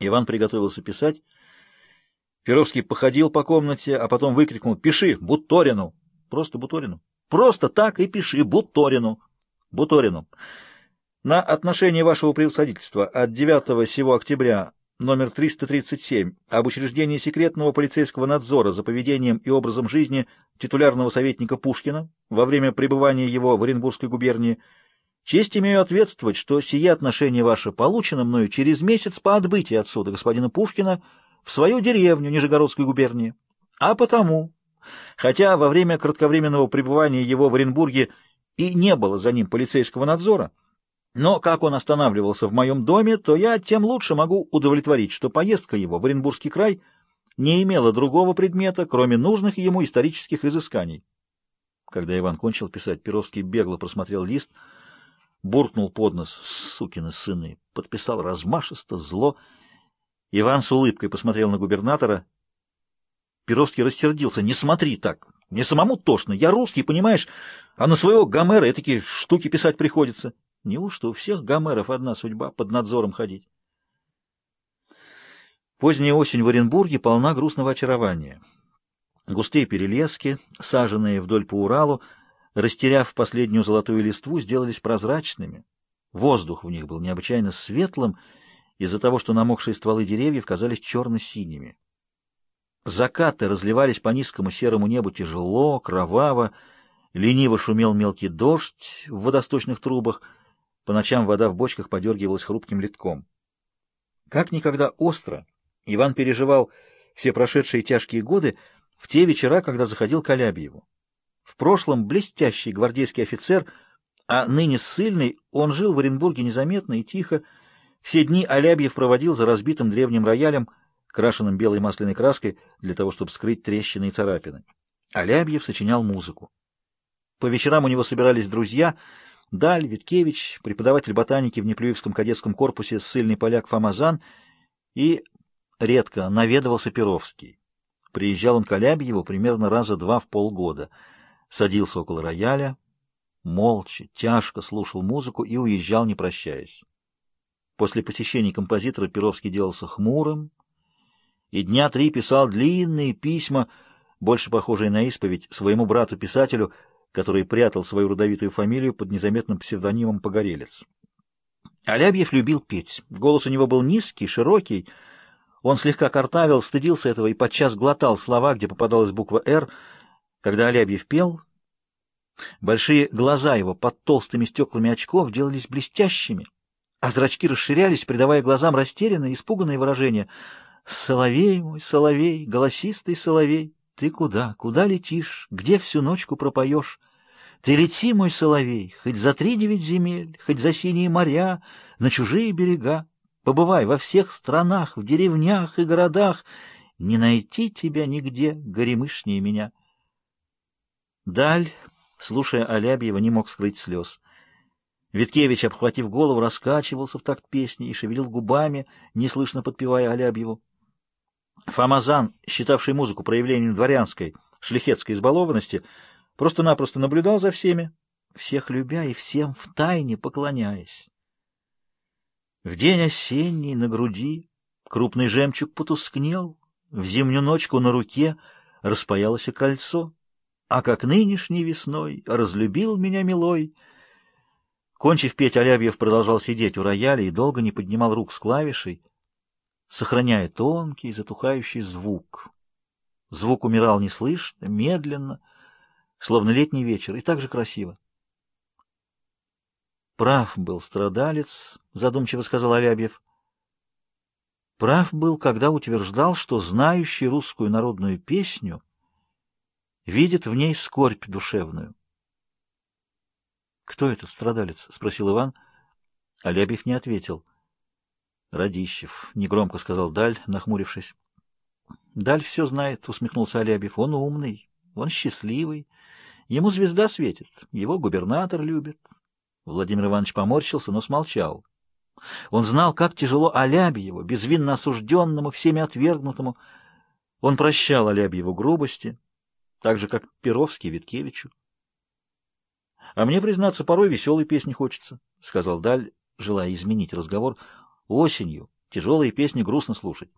Иван приготовился писать. Перовский походил по комнате, а потом выкрикнул «Пиши! Буторину!» «Просто Буторину!» «Просто так и пиши! Буторину!» «Буторину!» «На отношение вашего превосходительства от 9 сего октября номер 337 об учреждении секретного полицейского надзора за поведением и образом жизни титулярного советника Пушкина во время пребывания его в Оренбургской губернии Честь имею ответствовать, что сие отношение ваше получено мною через месяц по отбытии отсюда господина Пушкина в свою деревню Нижегородской губернии. А потому, хотя во время кратковременного пребывания его в Оренбурге и не было за ним полицейского надзора, но как он останавливался в моем доме, то я тем лучше могу удовлетворить, что поездка его в Оренбургский край не имела другого предмета, кроме нужных ему исторических изысканий. Когда Иван кончил писать, Перовский бегло просмотрел лист — буркнул под нос «Сукины сыны!» подписал размашисто, зло. Иван с улыбкой посмотрел на губернатора. Перовский рассердился. «Не смотри так! Мне самому тошно! Я русский, понимаешь? А на своего Гомера такие штуки писать приходится!» Неужто у всех Гомеров одна судьба — под надзором ходить? Поздняя осень в Оренбурге полна грустного очарования. Густые перелески, саженные вдоль по Уралу, растеряв последнюю золотую листву, сделались прозрачными. Воздух в них был необычайно светлым из-за того, что намокшие стволы деревьев казались черно-синими. Закаты разливались по низкому серому небу тяжело, кроваво, лениво шумел мелкий дождь в водосточных трубах, по ночам вода в бочках подергивалась хрупким литком. Как никогда остро Иван переживал все прошедшие тяжкие годы в те вечера, когда заходил к Алябьеву. В прошлом блестящий гвардейский офицер, а ныне сильный, он жил в Оренбурге незаметно и тихо. Все дни Алябьев проводил за разбитым древним роялем, крашенным белой масляной краской, для того, чтобы скрыть трещины и царапины. Алябьев сочинял музыку. По вечерам у него собирались друзья — Даль, Виткевич, преподаватель ботаники в Неплюевском кадетском корпусе, сильный поляк Фомазан и редко наведывался Перовский. Приезжал он к Алябьеву примерно раза два в полгода — садился около рояля, молча, тяжко слушал музыку и уезжал, не прощаясь. После посещений композитора Перовский делался хмурым и дня три писал длинные письма, больше похожие на исповедь, своему брату-писателю, который прятал свою родовитую фамилию под незаметным псевдонимом Погорелец. Алябьев любил петь. Голос у него был низкий, широкий. Он слегка картавил, стыдился этого и подчас глотал слова, где попадалась буква «Р», когда Лябьев пел, большие глаза его под толстыми стеклами очков делались блестящими, а зрачки расширялись, придавая глазам растерянное, испуганное выражение. «Соловей мой, соловей, голосистый соловей, ты куда, куда летишь, где всю ночку пропоешь?» Ты лети, мой соловей, хоть за три девять земель, хоть за синие моря, на чужие берега. Побывай во всех странах, в деревнях и городах. Не найти тебя нигде, горемышнее меня. Даль, слушая Алябьева, не мог скрыть слез. Виткевич, обхватив голову, раскачивался в такт песни и шевелил губами, неслышно подпевая Алябьеву. Фомазан, считавший музыку проявлением дворянской, шлихетской избалованности, просто-напросто наблюдал за всеми, всех любя и всем втайне поклоняясь. В день осенний на груди крупный жемчуг потускнел, в зимнюю ночку на руке распаялось кольцо — а как нынешней весной разлюбил меня милой. Кончив петь, Алябьев продолжал сидеть у рояля и долго не поднимал рук с клавишей, сохраняя тонкий затухающий звук. Звук умирал неслышно, медленно, словно летний вечер, и так же красиво. «Прав был страдалец», — задумчиво сказал Алябьев. «Прав был, когда утверждал, что знающий русскую народную песню видит в ней скорбь душевную. «Кто этот страдалец?» — спросил Иван. Алябьев не ответил. «Радищев», — негромко сказал Даль, нахмурившись. «Даль все знает», — усмехнулся Алябьев. «Он умный, он счастливый, ему звезда светит, его губернатор любит». Владимир Иванович поморщился, но смолчал. Он знал, как тяжело Алябьеву, безвинно осужденному, всеми отвергнутому. Он прощал Алябьеву грубости, так же, как Перовский Виткевичу. — А мне, признаться, порой веселой песни хочется, — сказал Даль, желая изменить разговор. — Осенью тяжелые песни грустно слушать.